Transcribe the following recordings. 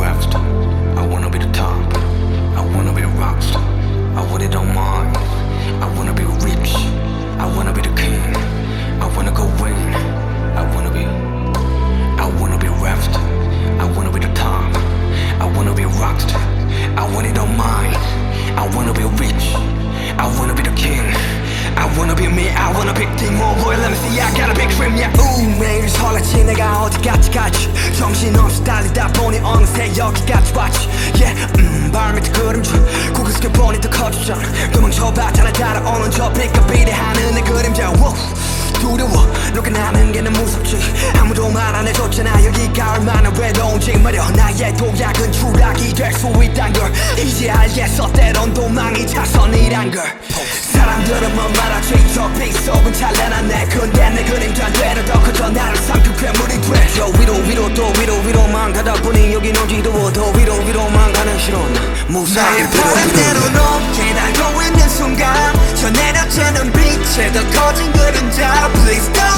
rapstar. I wanna be the top. I wanna be a rockstar. I want it on mine. I wanna be rich. I wanna be the king. I wanna go win. I wanna be. I wanna be a rapstar. I wanna be the top. I wanna be a rockstar. I want it on mine. I wanna be rich. I wanna be the king. I wanna be me. I wanna big thing more boy. Let me see. I got a big dream. Yeah. 우 매일 설레지 내가 어디까지 갈지 정신없이 달리다 보니 어느새 여기까지 왔지. Yeah. 음, 발밑에 그림자. 숙여 보니 더 커지잖아. 도망쳐봤잖아 따라오는 저 빛과 비례하는 내 그림자. Whoa. 두려워 누가 나는 게 너무 무섭지 아무도 말 안 해줬잖아 말여 나의 도약은 추락이 될 수 있단 걸. 이제 알겠어 때론 도망이 자선이란 걸. 사람들은 뭐 말하지? 저 빗속은 찬란한 내 근데 내 그림자 되려 더 커져 나를 삼킨 괴물이 돼저 위로 위로 또 위로 위로만 가다 보니 여긴 어디도 더 위로 위로만 가는 실온 무사히 바람대로 높게 날고 있는 순간 저 내려쬐는 빛에 더 커진 그림자. Please don't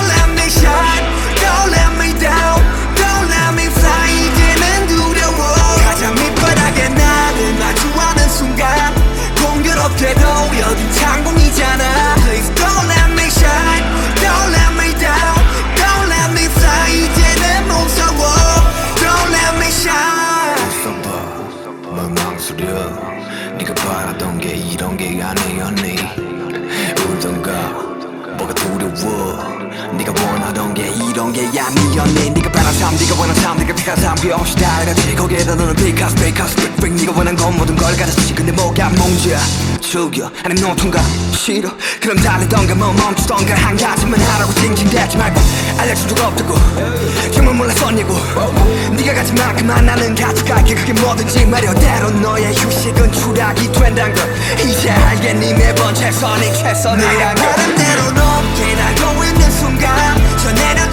뭘 망설여 네가 바라던 게 이런 게 아니었니? 울던가? 뭐가 두려워? 네가 이런 게 아니었니? 네가 바란 삶 네가 원한 삶 네가 피한 삶 비없이 다르지 거기에다 너는 비카스 비카스 빅빅 네가 원한 건 모든 걸 가졌지. 근데 뭐가 문제야? 즐겨 아님 노통가 싫어. 그럼 달리던가 뭐 멈추던가. 한 가지만 하라고 징징대지 말고. 알려줄 적 없다고. 정말 몰랐었냐고. 네가 가진 만큼만 나는 가져갈게 그게 뭐든지 말여 때론 너의 휴식은 추락이 된단 걸. 이제 알겠니? 매번 최선이 최선이란 걸 바람대로 높게 순간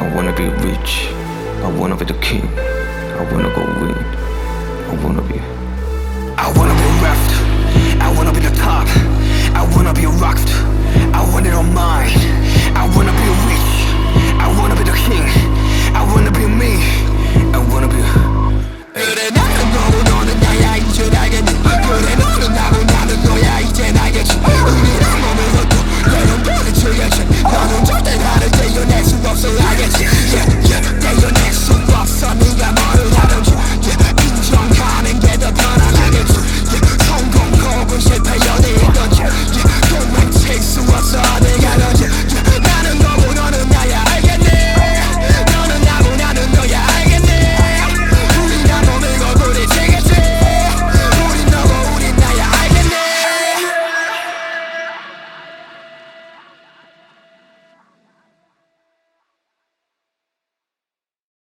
I wanna be rich. I wanna be the king. I wanna go win. I wanna be.